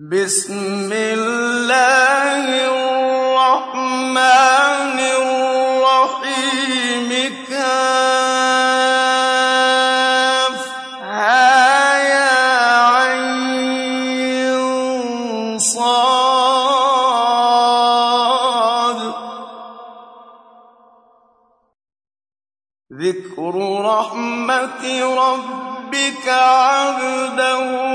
بسم الله الرحمن الرحيم يا عين صاد ذكر رحمة ربك عبده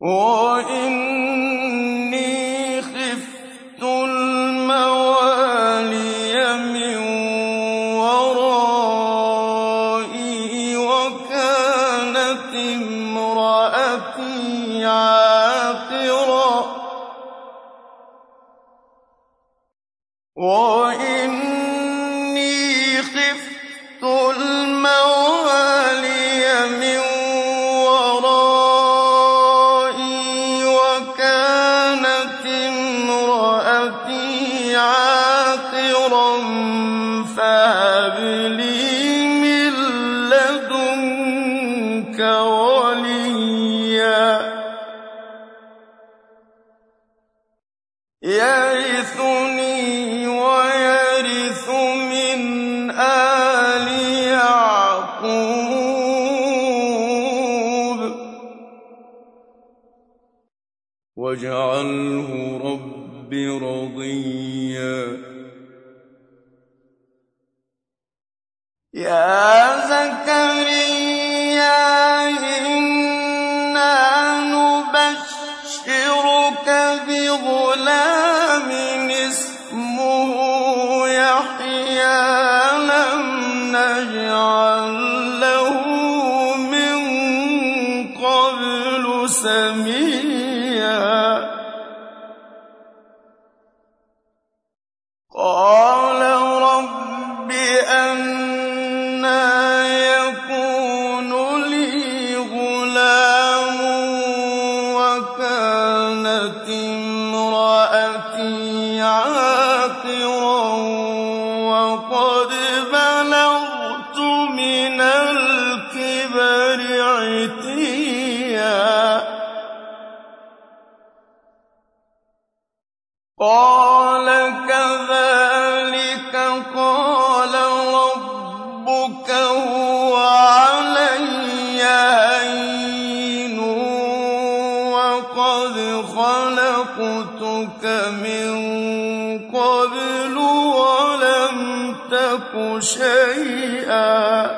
我 أبشرك بغلام شيئا.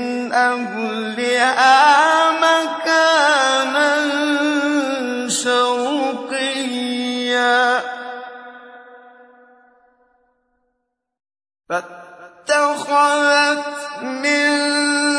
أَهْلِهَا مَكَانًا شَرْقِيًّا. فَاتَّخَذَتْ مِن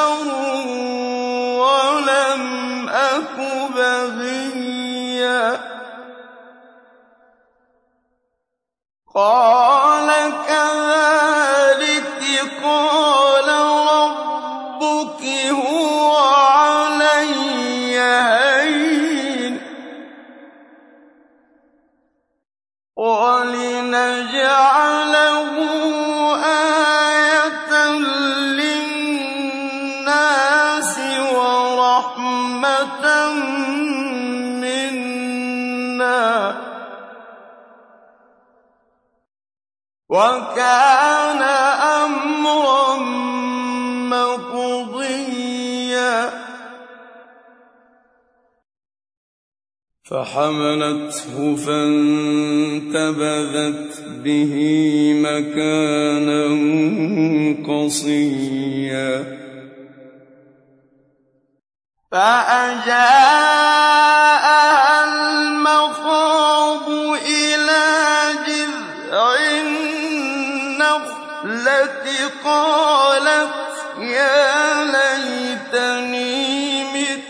بَشَرٌ وَلَمْ أَكُ فَحَمَلَتْهُ فَانتَبَذَتْ بِهِ مَكَانًا قَصِيًّا. فَأَجَاءَهَا الْمَخَاضُ إِلَىٰ جِذْعِ النَّخْلَةِ قَالَتْ يَا لَيْتَنِي مِتُّ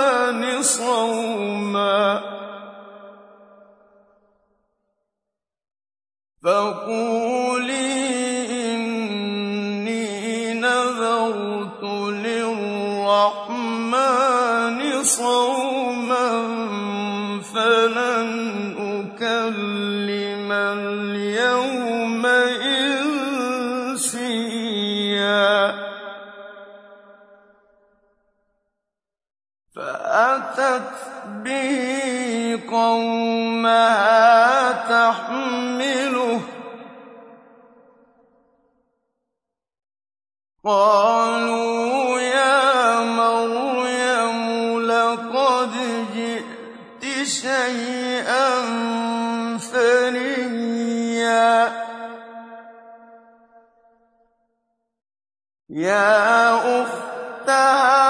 قوما فقولي إني نذرت للرحمن صوما قومها تحمله. قالوا يا مريم لقد جئت شيئا فريا يا أختها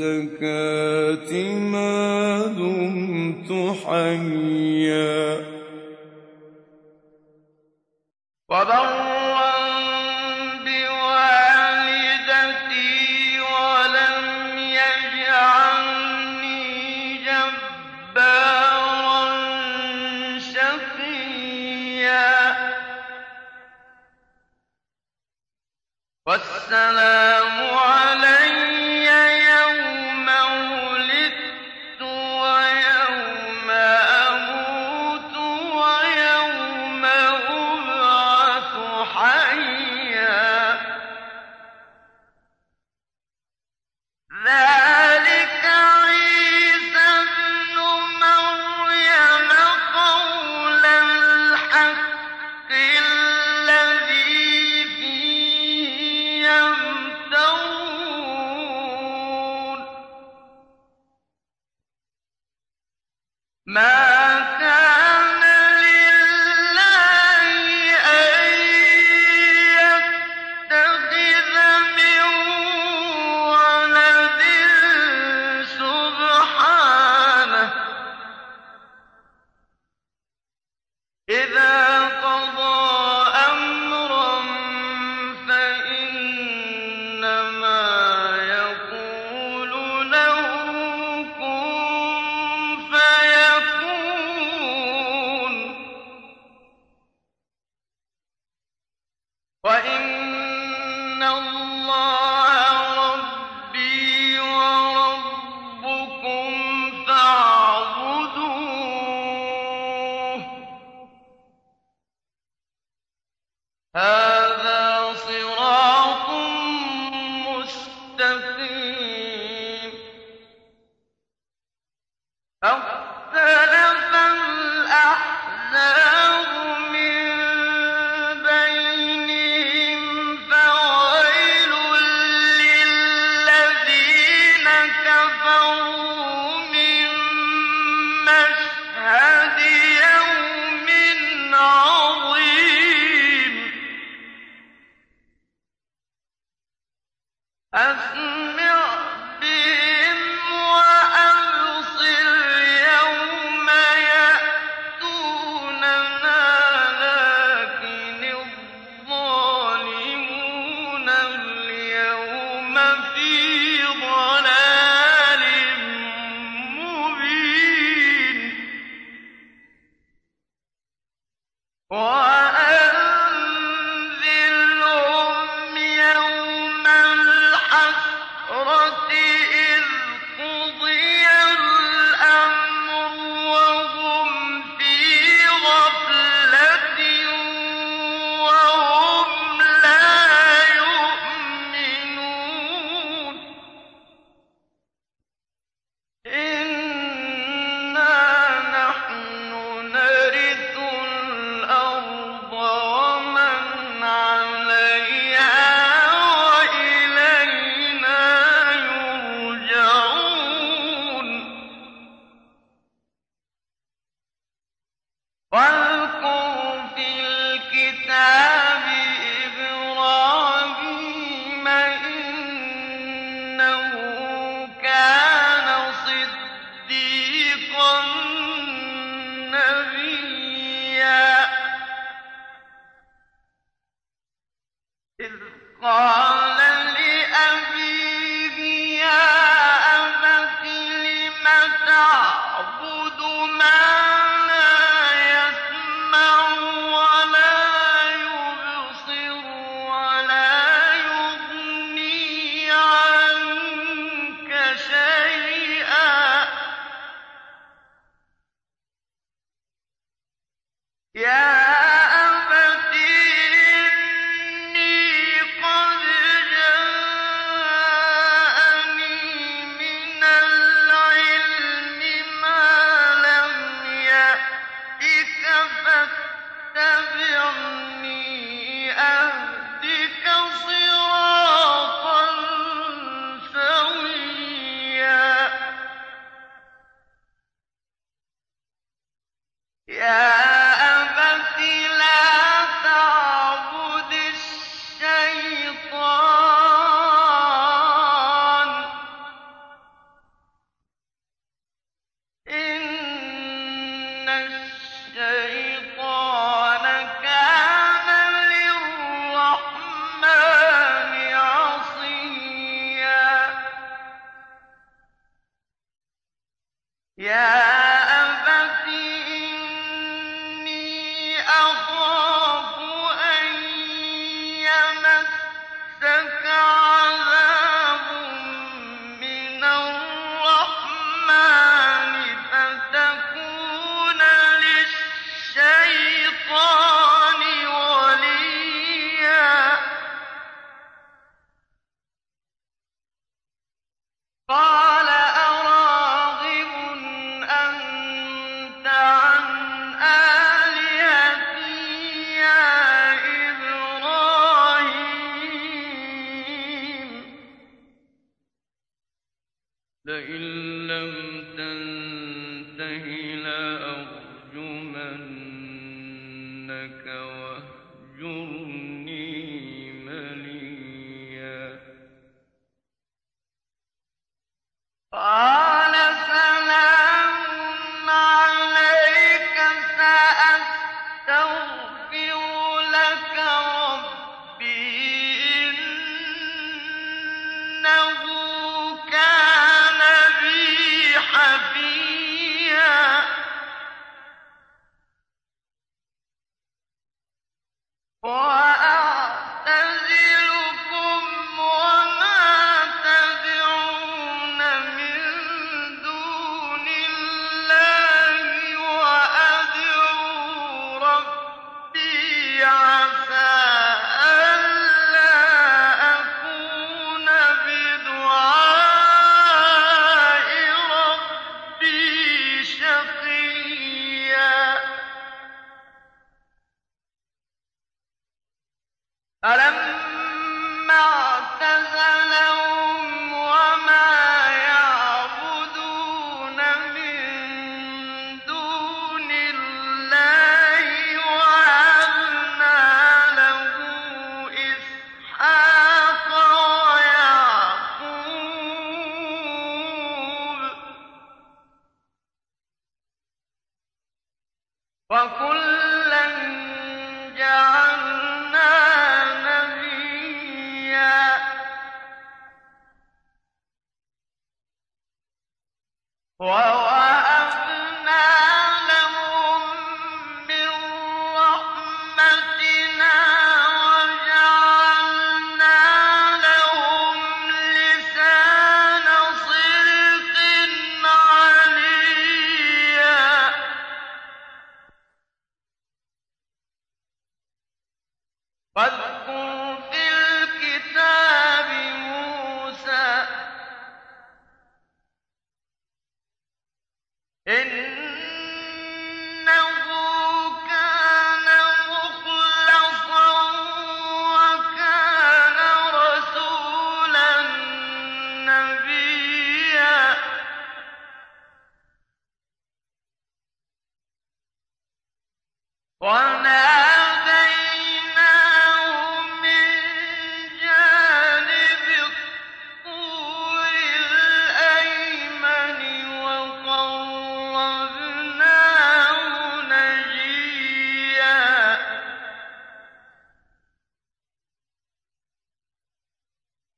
والزكاة ما دمت حيا. وبرا بوالدتي ولم يجعلني جبارا شقيا. والسلام قَالَ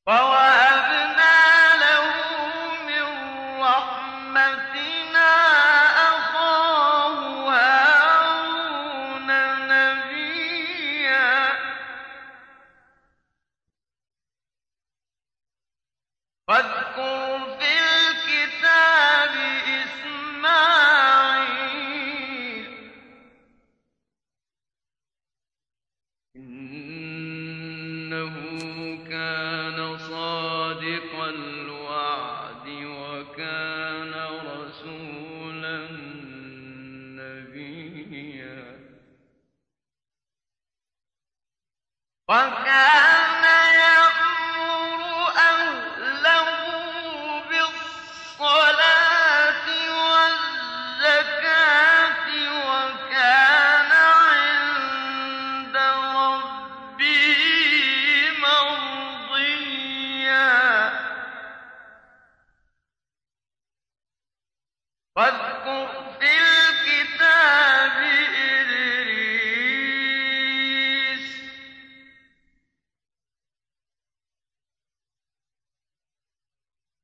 Well,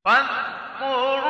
وَاذْكُرْ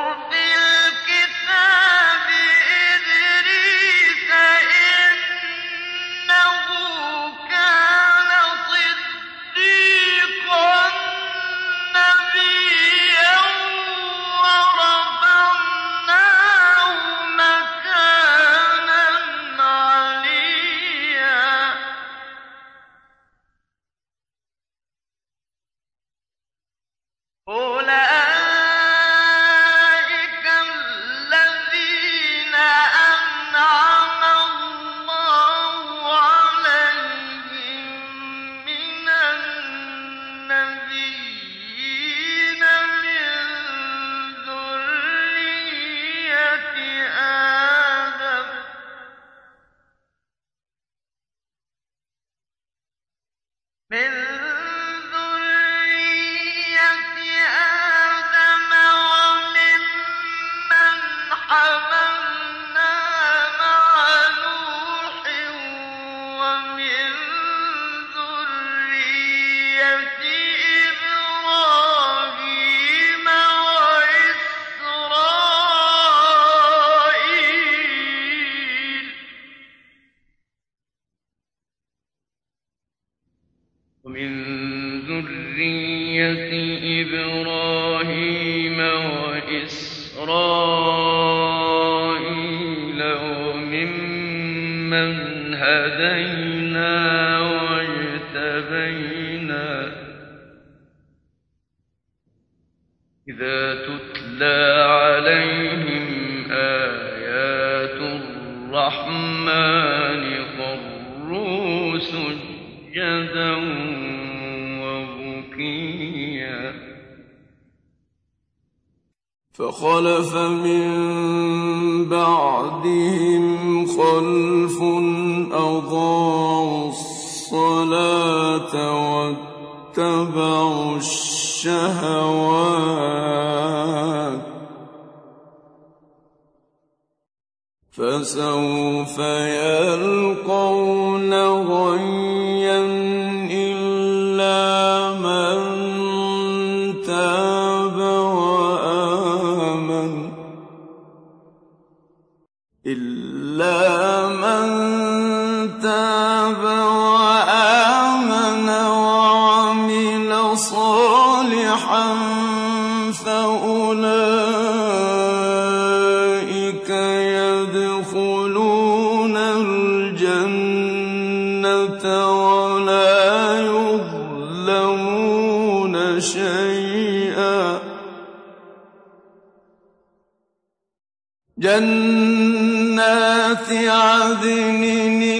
فَخَلَفَ مِن وَآمَنَ عَدْنٍ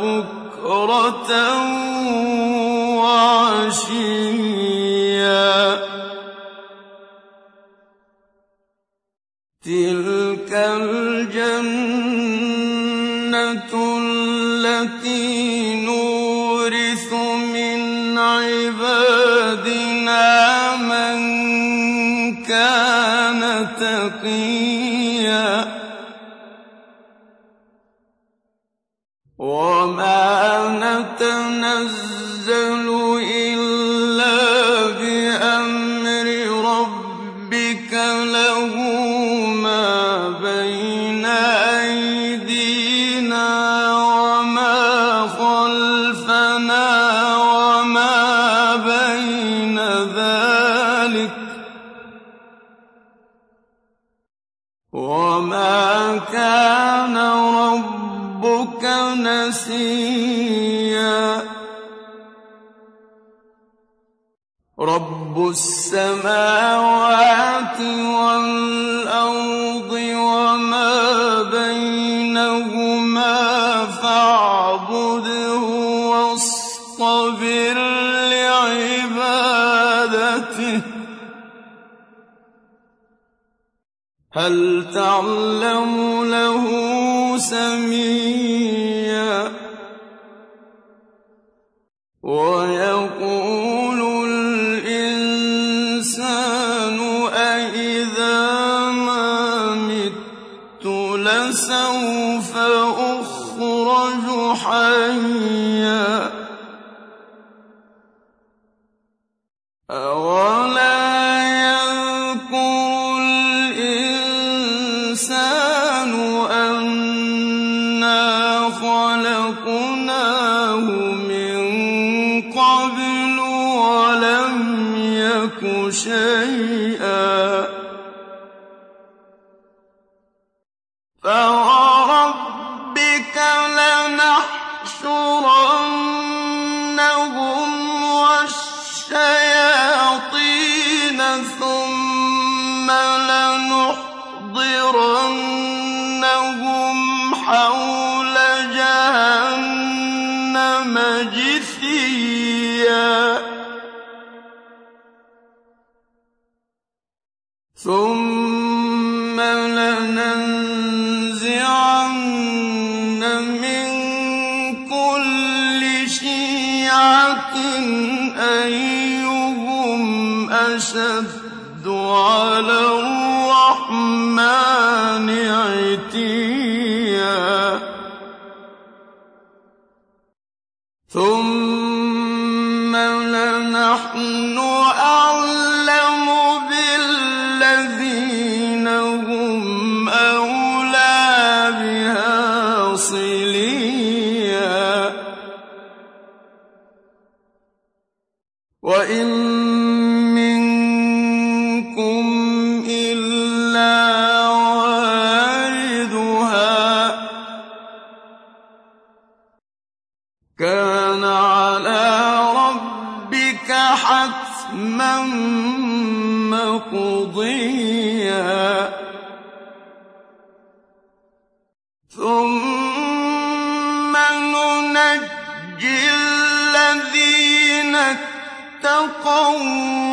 بكرة وعشيا. تلك الجنة التي نورث من عبادنا من كان تقيا. السماوات والأرض وما بينهما فاعبده واصطبر لعبادته. هل تعلم له سميع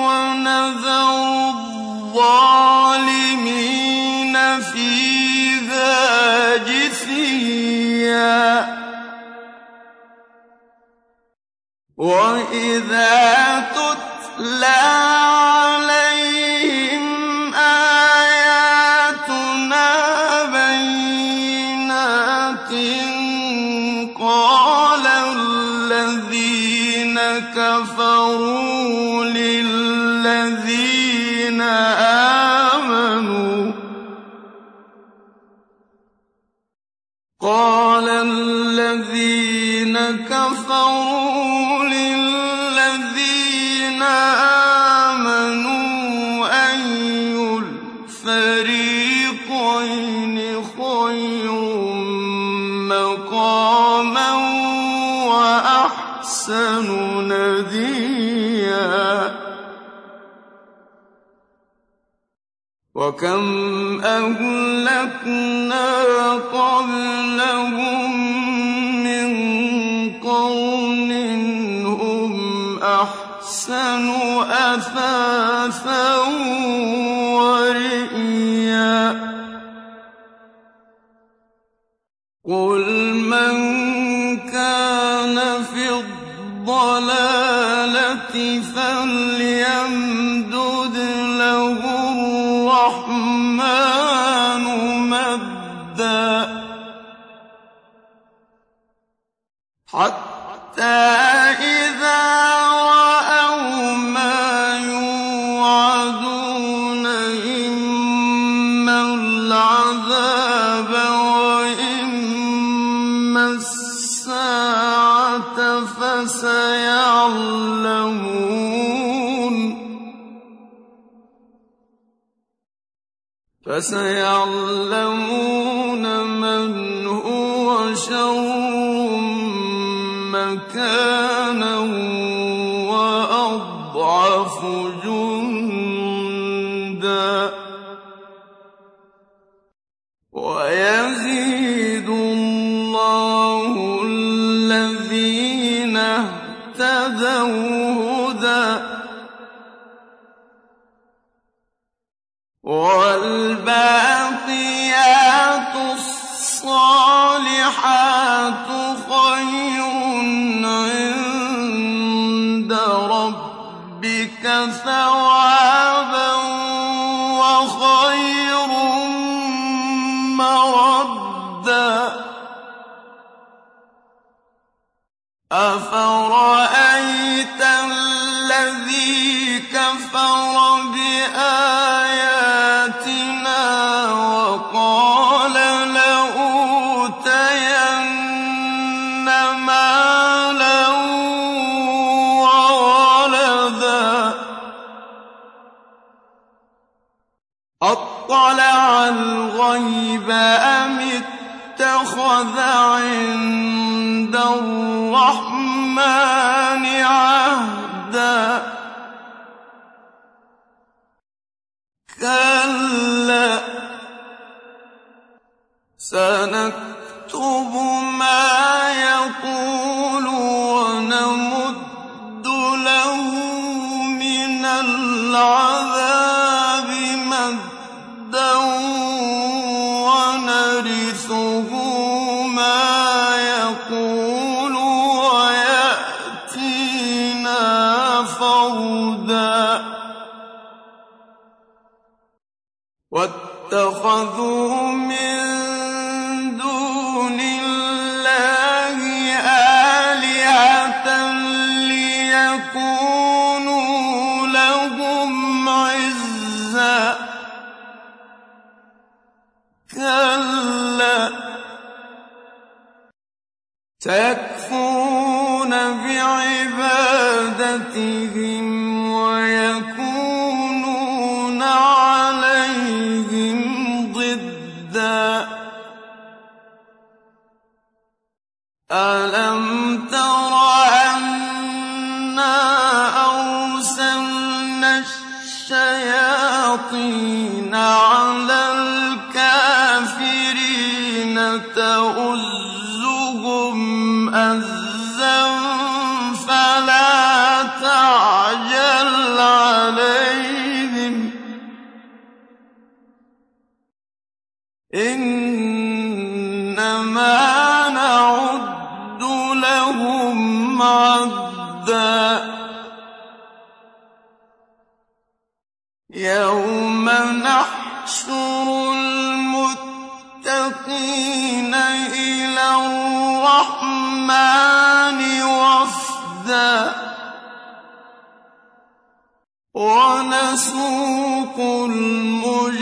ونذر الظالمين جثيا. وإذا تتلى أحسن نديا وكم أهلكنا قبلهم من قرن هم أحسن أثاثا. فَسَيَعْلَمُونَ وَالْبَاقِيَاتُ الْغَيْبَ أَمِ اتَّخَذَ عِندَ الرَّحْمَٰنِ عَهْدًا؟ كَلَّا ۚ. سَنَكْتُبُ مَا يَقُولُ وَنَمُدُّ لَهُ مِنَ الْعَذَابِ. وَنَرِثُهُ مَا يَقُولُ وَيَأْتِينَا وَاتَّخَذُوا بِهِ إِنَّمَا نَعُدُّ لَهُمْ عَدًّا. يَوْمَ نَحْشُرُ الْمُتَّقِينَ إِلَى الرَّحْمَٰنِ وَفْدًا. وَنَسُوقُ الْمُجْرِمِينَ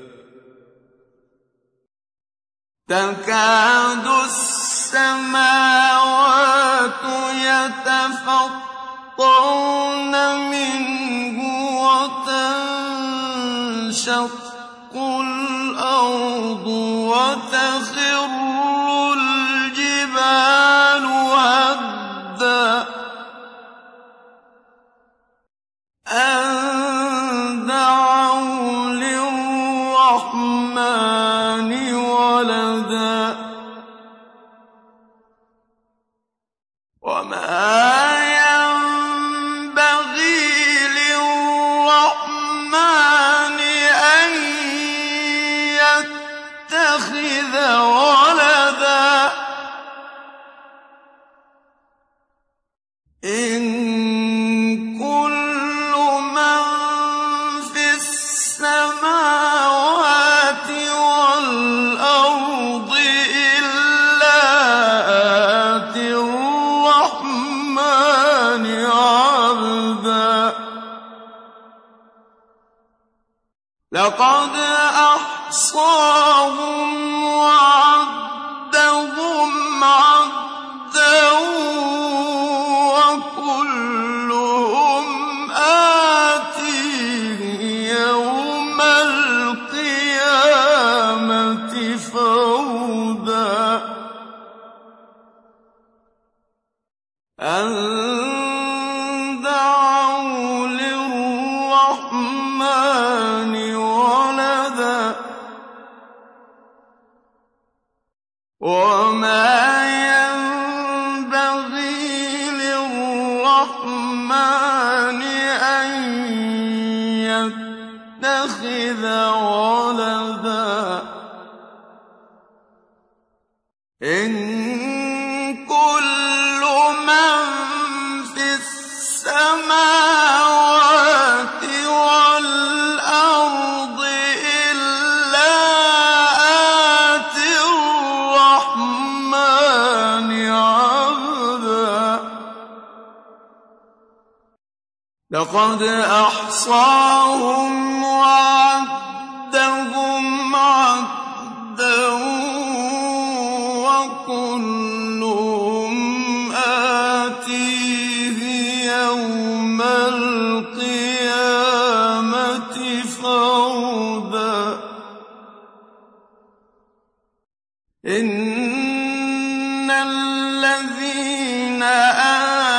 تكاد السماوات يتفطرن منه وتنشق الأرض وتخر القيامة إن الذين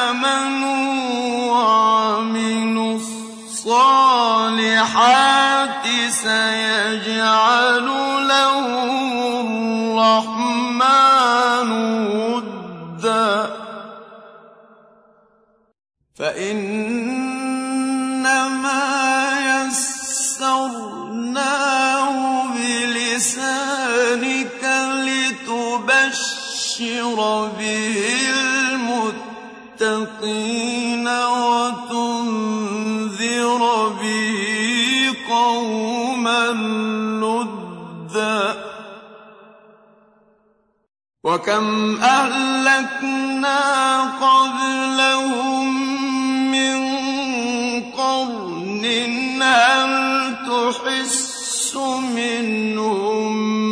آمنوا وعملوا الصالحات سيجعل لتبشر به المتقين وتنذر به قوما لدا. وكم أهلكنا قبلهم من قرن هل تحس منهم من